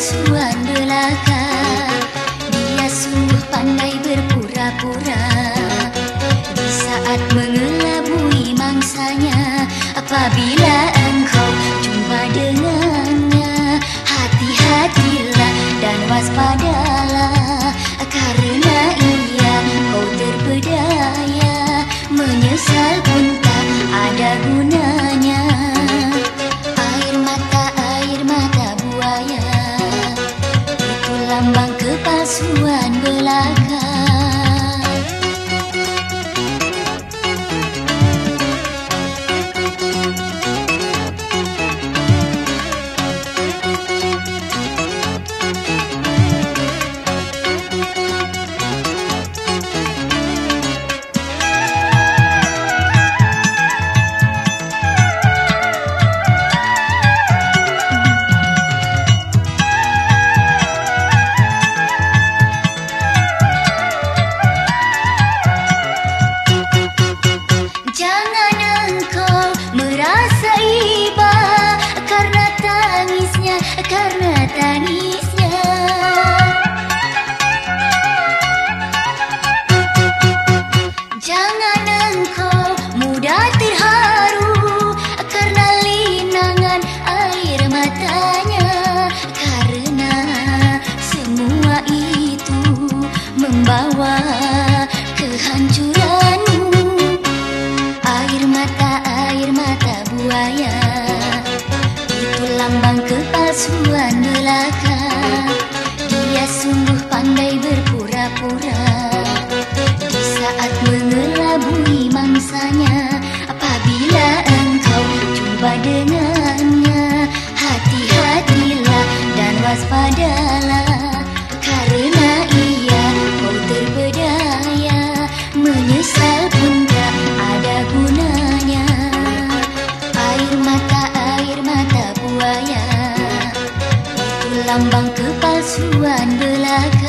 suan belaka. Dia sungguh pandai berpura-pura. Di saat mengelabui mangsanya Apabila dengannya. Hati-hatilah dan waspadalah Karena ia kau terpedaya Menyesal pun tak ada gunanya. Air mata, air mata buaya. Itu lambang kepalsuan belaka.